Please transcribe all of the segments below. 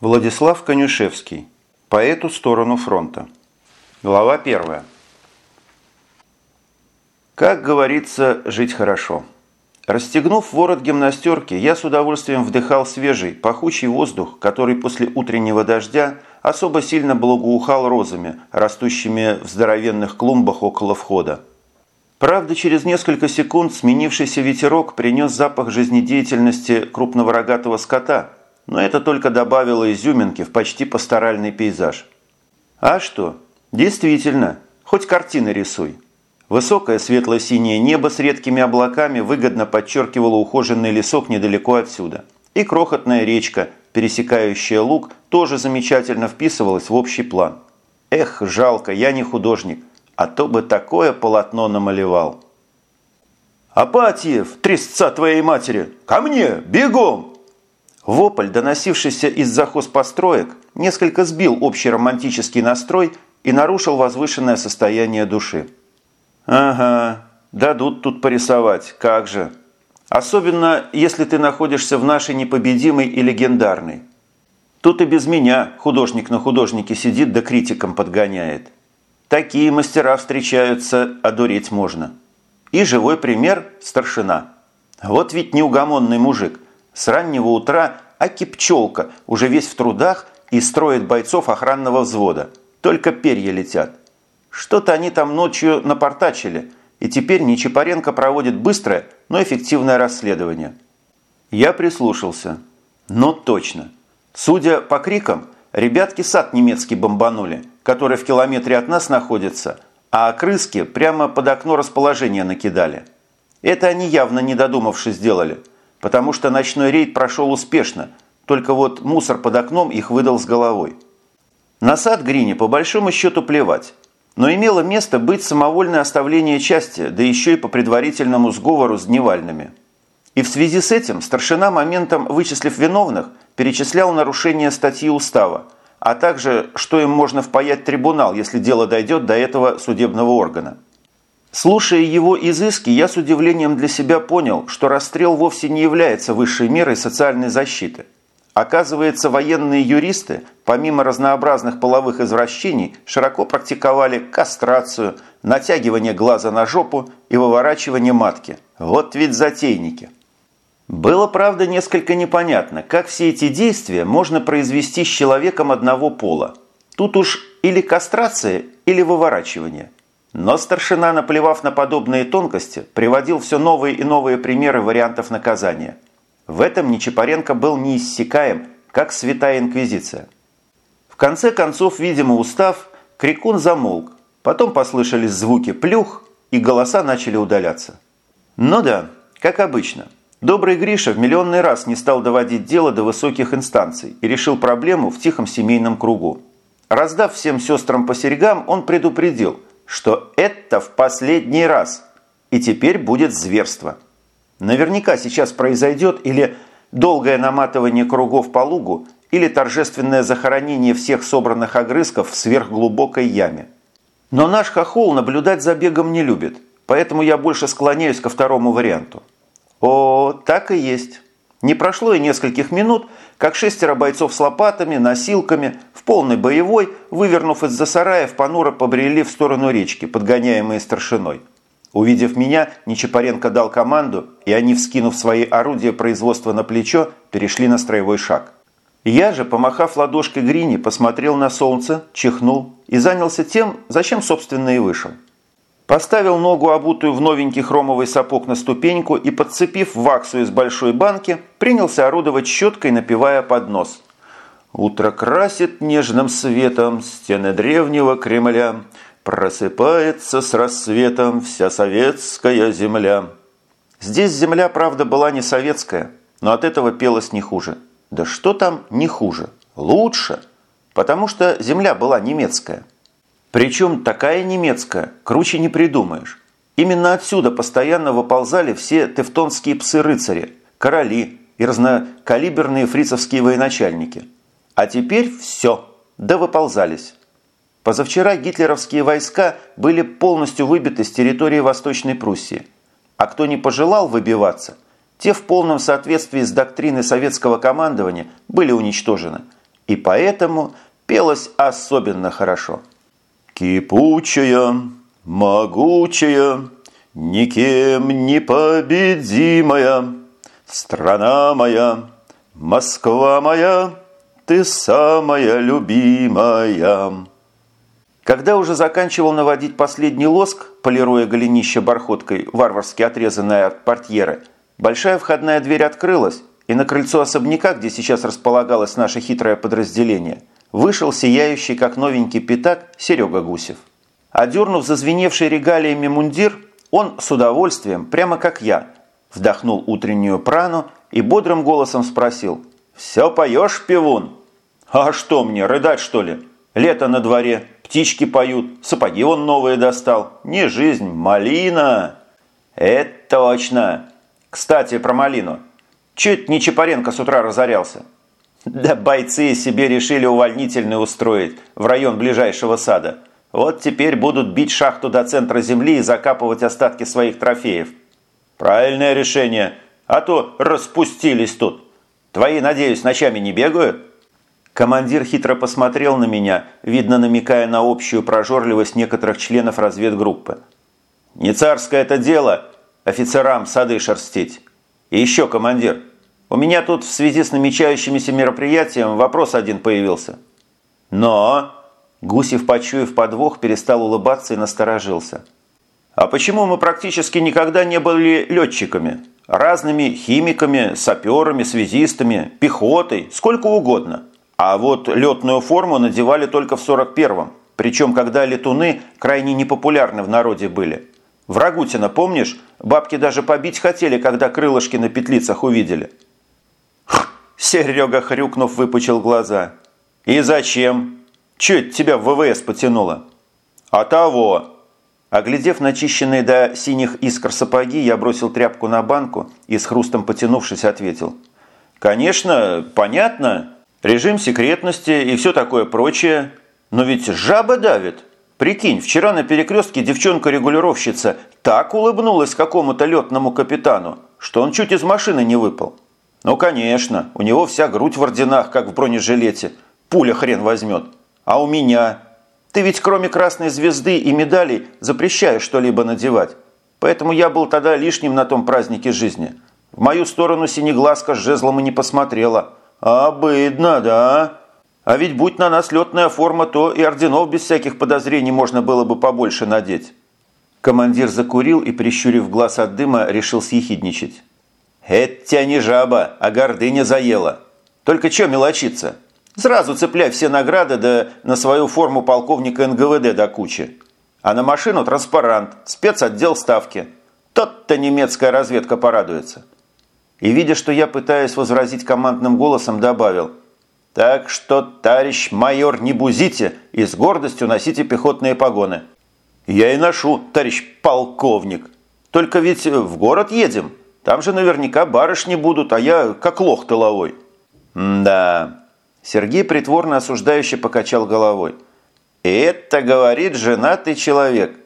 Владислав Конюшевский. По эту сторону фронта. Глава первая. Как говорится, жить хорошо. Расстегнув ворот гимнастерки, я с удовольствием вдыхал свежий, пахучий воздух, который после утреннего дождя особо сильно благоухал розами, растущими в здоровенных клумбах около входа. Правда, через несколько секунд сменившийся ветерок принес запах жизнедеятельности крупного рогатого скота – но это только добавило изюминки в почти пасторальный пейзаж. А что? Действительно, хоть картины рисуй. Высокое светло-синее небо с редкими облаками выгодно подчеркивало ухоженный лесок недалеко отсюда. И крохотная речка, пересекающая луг, тоже замечательно вписывалась в общий план. Эх, жалко, я не художник, а то бы такое полотно намалевал. «Апатьев, тресца твоей матери! Ко мне! Бегом!» Вопль, доносившийся из-за хозпостроек, несколько сбил общий романтический настрой и нарушил возвышенное состояние души. «Ага, дадут тут порисовать, как же. Особенно, если ты находишься в нашей непобедимой и легендарной. Тут и без меня художник на художнике сидит да критиком подгоняет. Такие мастера встречаются, одуреть можно. И живой пример – старшина. Вот ведь неугомонный мужик – с раннего утра Аки Пчелка уже весь в трудах и строит бойцов охранного взвода. Только перья летят. Что-то они там ночью напортачили, и теперь Нечапаренко проводит быстрое, но эффективное расследование. Я прислушался. Ну точно. Судя по крикам, ребятки сад немецкий бомбанули, который в километре от нас находится, а окрыски прямо под окно расположения накидали. Это они явно не додумавшись сделали – потому что ночной рейд прошел успешно, только вот мусор под окном их выдал с головой. На сад Грине по большому счету плевать, но имело место быть самовольное оставление части, да еще и по предварительному сговору с дневальными. И в связи с этим старшина моментом, вычислив виновных, перечислял нарушение статьи устава, а также, что им можно впаять трибунал, если дело дойдет до этого судебного органа. Слушая его изыски, я с удивлением для себя понял, что расстрел вовсе не является высшей мерой социальной защиты. Оказывается, военные юристы, помимо разнообразных половых извращений, широко практиковали кастрацию, натягивание глаза на жопу и выворачивание матки. Вот ведь затейники. Было, правда, несколько непонятно, как все эти действия можно произвести с человеком одного пола. Тут уж или кастрация, или выворачивание – но старшина, наплевав на подобные тонкости, приводил все новые и новые примеры вариантов наказания. В этом Нечапаренко был неиссякаем, как святая инквизиция. В конце концов, видимо, устав, крикун замолк. Потом послышались звуки плюх, и голоса начали удаляться. Ну да, как обычно. Добрый Гриша в миллионный раз не стал доводить дело до высоких инстанций и решил проблему в тихом семейном кругу. Раздав всем сестрам по серьгам, он предупредил – что это в последний раз, и теперь будет зверство. Наверняка сейчас произойдет или долгое наматывание кругов по лугу, или торжественное захоронение всех собранных огрызков в сверхглубокой яме. Но наш хохол наблюдать за бегом не любит, поэтому я больше склоняюсь ко второму варианту. О, так и есть. Не прошло и нескольких минут, как шестеро бойцов с лопатами, носилками, в полной боевой, вывернув из-за сараев, понуро побрели в сторону речки, подгоняемые старшиной. Увидев меня, Нечапаренко дал команду, и они, вскинув свои орудия производства на плечо, перешли на строевой шаг. Я же, помахав ладошкой Грини, посмотрел на солнце, чихнул и занялся тем, зачем, собственно, и вышел. Поставил ногу, обутую в новенький хромовый сапог на ступеньку и, подцепив ваксу из большой банки, принялся орудовать щеткой, напивая под нос. «Утро красит нежным светом стены древнего Кремля, просыпается с рассветом вся советская земля». Здесь земля, правда, была не советская, но от этого пелось не хуже. Да что там не хуже? Лучше, потому что земля была немецкая. Причем такая немецкая, круче не придумаешь. Именно отсюда постоянно выползали все тевтонские псы-рыцари, короли и разнокалиберные фрицевские военачальники. А теперь все, да выползались. Позавчера гитлеровские войска были полностью выбиты с территории Восточной Пруссии. А кто не пожелал выбиваться, те в полном соответствии с доктриной советского командования были уничтожены – и поэтому пелось особенно хорошо. «Кипучая, могучая, никем не победимая, страна моя, Москва моя, ты самая любимая». Когда уже заканчивал наводить последний лоск, полируя голенище бархоткой, варварски отрезанное от портьеры, большая входная дверь открылась, и на крыльцо особняка, где сейчас располагалось наше хитрое подразделение, вышел сияющий, как новенький пятак, Серега Гусев. Одернув зазвеневший регалиями мундир, он с удовольствием, прямо как я, вдохнул утреннюю прану и бодрым голосом спросил «Все поешь, пивун?» «А что мне, рыдать что ли? Лето на дворе, птички поют, сапоги он новые достал. Не жизнь, малина!» «Это точно! Кстати, про малину. Чуть не Чапаренко с утра разорялся. Да бойцы себе решили увольнительный устроить в район ближайшего сада. Вот теперь будут бить шахту до центра земли и закапывать остатки своих трофеев. Правильное решение, а то распустились тут. Твои, надеюсь, ночами не бегают? Командир хитро посмотрел на меня, видно намекая на общую прожорливость некоторых членов разведгруппы. «Не царское это дело офицерам сады шерстить. И еще, командир, у меня тут в связи с намечающимися мероприятием вопрос один появился». «Но...» Гусев, почуяв подвох, перестал улыбаться и насторожился. «А почему мы практически никогда не были летчиками? Разными химиками, саперами, связистами, пехотой, сколько угодно». А вот летную форму надевали только в 41-м, причем когда летуны крайне непопулярны в народе были. В Рагутино, помнишь, бабки даже побить хотели, когда крылышки на петлицах увидели. Серега, хрюкнув, выпучил глаза. «И зачем? Че тебя в ВВС потянуло?» «А того!» Оглядев начищенные до синих искр сапоги, я бросил тряпку на банку и с хрустом потянувшись ответил. «Конечно, понятно, Режим секретности и все такое прочее. Но ведь жаба давит. Прикинь, вчера на перекрестке девчонка-регулировщица так улыбнулась какому-то летному капитану, что он чуть из машины не выпал. Ну, конечно, у него вся грудь в орденах, как в бронежилете. Пуля хрен возьмет. А у меня? Ты ведь кроме красной звезды и медалей запрещаешь что-либо надевать. Поэтому я был тогда лишним на том празднике жизни. В мою сторону синеглазка с жезлом и не посмотрела – «Обыдно, да? А ведь будь на нас летная форма, то и орденов без всяких подозрений можно было бы побольше надеть». Командир закурил и, прищурив глаз от дыма, решил съехидничать. «Это тебя не жаба, а гордыня заела. Только что мелочиться? Сразу цепляй все награды да на свою форму полковника НГВД до кучи. А на машину транспарант, спецотдел ставки. Тот-то немецкая разведка порадуется и, видя, что я пытаюсь возразить командным голосом, добавил «Так что, товарищ майор, не бузите и с гордостью носите пехотные погоны». «Я и ношу, товарищ полковник. Только ведь в город едем. Там же наверняка барышни будут, а я как лох тыловой». «Да...» Сергей притворно осуждающе покачал головой. «Это, говорит, женатый человек».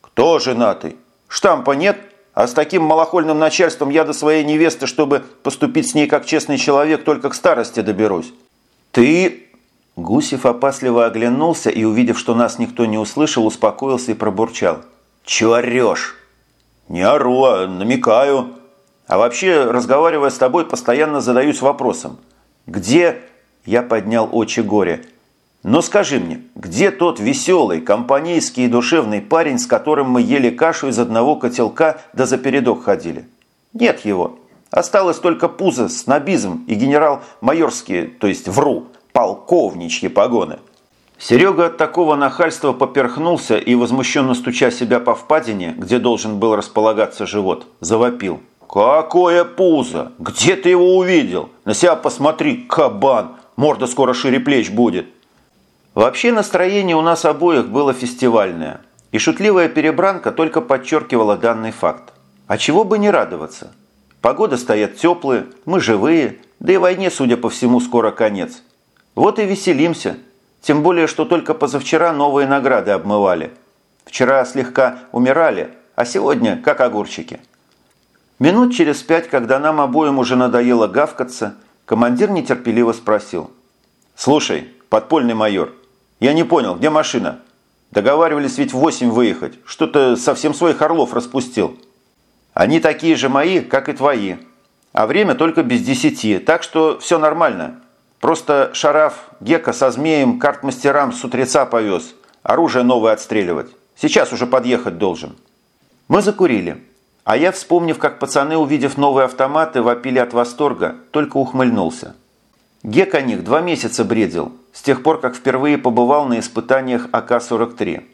«Кто женатый? Штампа нет?» А с таким малохольным начальством я до своей невесты, чтобы поступить с ней как честный человек, только к старости доберусь. Ты...» Гусев опасливо оглянулся и, увидев, что нас никто не услышал, успокоился и пробурчал. «Чего орешь?» «Не ору, а намекаю. А вообще, разговаривая с тобой, постоянно задаюсь вопросом. Где...» Я поднял очи горе. Но скажи мне, где тот веселый, компанейский и душевный парень, с которым мы ели кашу из одного котелка да за передок ходили? Нет его. Осталось только пузо, снобизм и генерал-майорские, то есть вру, полковничьи погоны. Серега от такого нахальства поперхнулся и, возмущенно стуча себя по впадине, где должен был располагаться живот, завопил. «Какое пузо! Где ты его увидел? На себя посмотри, кабан! Морда скоро шире плеч будет!» Вообще настроение у нас обоих было фестивальное, и шутливая перебранка только подчеркивала данный факт. А чего бы не радоваться? Погода стоят теплые, мы живые, да и войне, судя по всему, скоро конец. Вот и веселимся, тем более, что только позавчера новые награды обмывали. Вчера слегка умирали, а сегодня как огурчики. Минут через пять, когда нам обоим уже надоело гавкаться, командир нетерпеливо спросил – «Слушай, подпольный майор, я не понял, где машина? Договаривались ведь в восемь выехать. Что-то совсем своих орлов распустил». «Они такие же мои, как и твои. А время только без десяти, так что все нормально. Просто Шараф, Гека со змеем карт-мастерам с утреца повез. Оружие новое отстреливать. Сейчас уже подъехать должен». Мы закурили. А я, вспомнив, как пацаны, увидев новые автоматы, вопили от восторга, только ухмыльнулся. Гек о них два месяца бредил, с тех пор, как впервые побывал на испытаниях АК-43.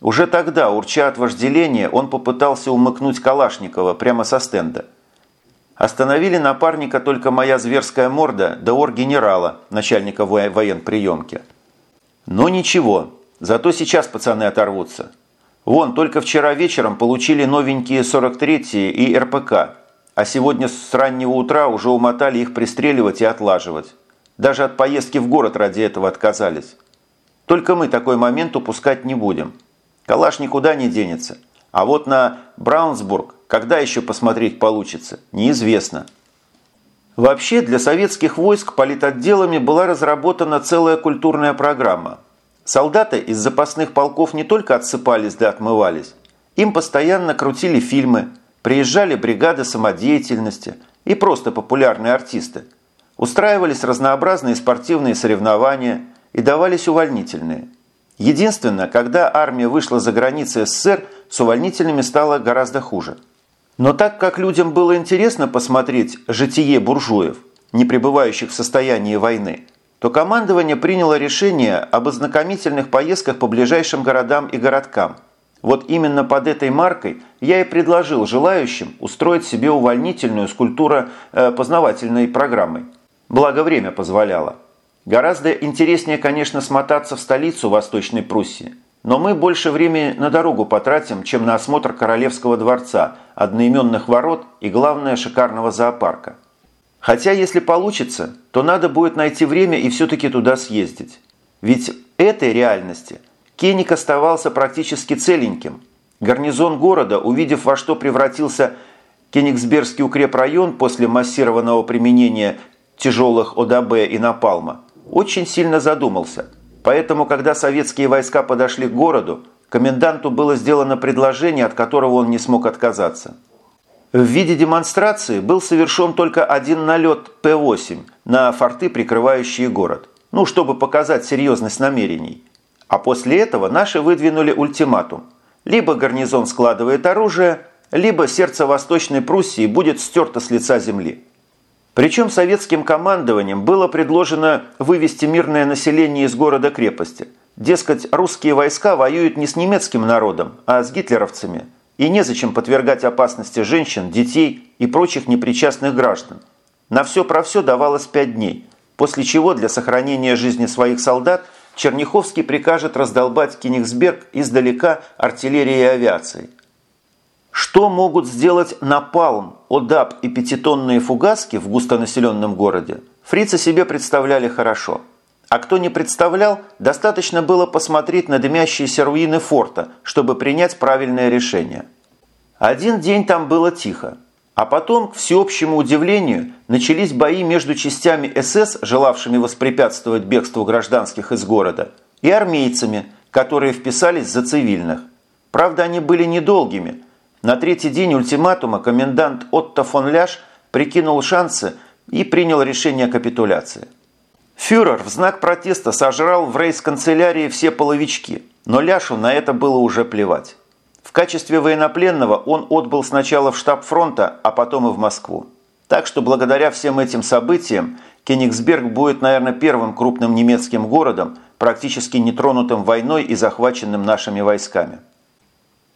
Уже тогда, урча от вожделения, он попытался умыкнуть Калашникова прямо со стенда. Остановили напарника только моя зверская морда да ор-генерала, начальника военприемки. Но ничего, зато сейчас пацаны оторвутся. Вон, только вчера вечером получили новенькие 43-е и РПК, а сегодня с раннего утра уже умотали их пристреливать и отлаживать. Даже от поездки в город ради этого отказались. Только мы такой момент упускать не будем. Калаш никуда не денется. А вот на Браунсбург, когда еще посмотреть получится, неизвестно. Вообще для советских войск политотделами была разработана целая культурная программа. Солдаты из запасных полков не только отсыпались да отмывались, им постоянно крутили фильмы, приезжали бригады самодеятельности и просто популярные артисты – Устраивались разнообразные спортивные соревнования и давались увольнительные. Единственное, когда армия вышла за границы СССР, с увольнительными стало гораздо хуже. Но так как людям было интересно посмотреть житие буржуев, не пребывающих в состоянии войны, то командование приняло решение об ознакомительных поездках по ближайшим городам и городкам. Вот именно под этой маркой я и предложил желающим устроить себе увольнительную с культуро-познавательной программой – Благо время позволяло. Гораздо интереснее, конечно, смотаться в столицу Восточной Пруссии. Но мы больше времени на дорогу потратим, чем на осмотр Королевского дворца, одноименных ворот и, главное, шикарного зоопарка. Хотя, если получится, то надо будет найти время и все-таки туда съездить. Ведь этой реальности Кеник оставался практически целеньким. Гарнизон города, увидев во что превратился Кенигсбергский укрепрайон после массированного применения тяжелых ОДБ и Напалма, очень сильно задумался. Поэтому, когда советские войска подошли к городу, коменданту было сделано предложение, от которого он не смог отказаться. В виде демонстрации был совершен только один налет П-8 на форты, прикрывающие город, ну, чтобы показать серьезность намерений. А после этого наши выдвинули ультиматум. Либо гарнизон складывает оружие, либо сердце Восточной Пруссии будет стерто с лица земли. Причем советским командованием было предложено вывести мирное население из города-крепости. Дескать, русские войска воюют не с немецким народом, а с гитлеровцами. И незачем подвергать опасности женщин, детей и прочих непричастных граждан. На все про все давалось пять дней, после чего для сохранения жизни своих солдат Черняховский прикажет раздолбать Кенигсберг издалека артиллерией и авиацией. Что могут сделать Напалм, ОДАП и пятитонные фугаски в густонаселенном городе, фрицы себе представляли хорошо. А кто не представлял, достаточно было посмотреть на дымящиеся руины форта, чтобы принять правильное решение. Один день там было тихо. А потом, к всеобщему удивлению, начались бои между частями СС, желавшими воспрепятствовать бегству гражданских из города, и армейцами, которые вписались за цивильных. Правда, они были недолгими – на третий день ультиматума комендант Отто фон Ляш прикинул шансы и принял решение о капитуляции. Фюрер в знак протеста сожрал в рейс-канцелярии все половички, но Ляшу на это было уже плевать. В качестве военнопленного он отбыл сначала в штаб фронта, а потом и в Москву. Так что благодаря всем этим событиям Кенигсберг будет, наверное, первым крупным немецким городом, практически нетронутым войной и захваченным нашими войсками.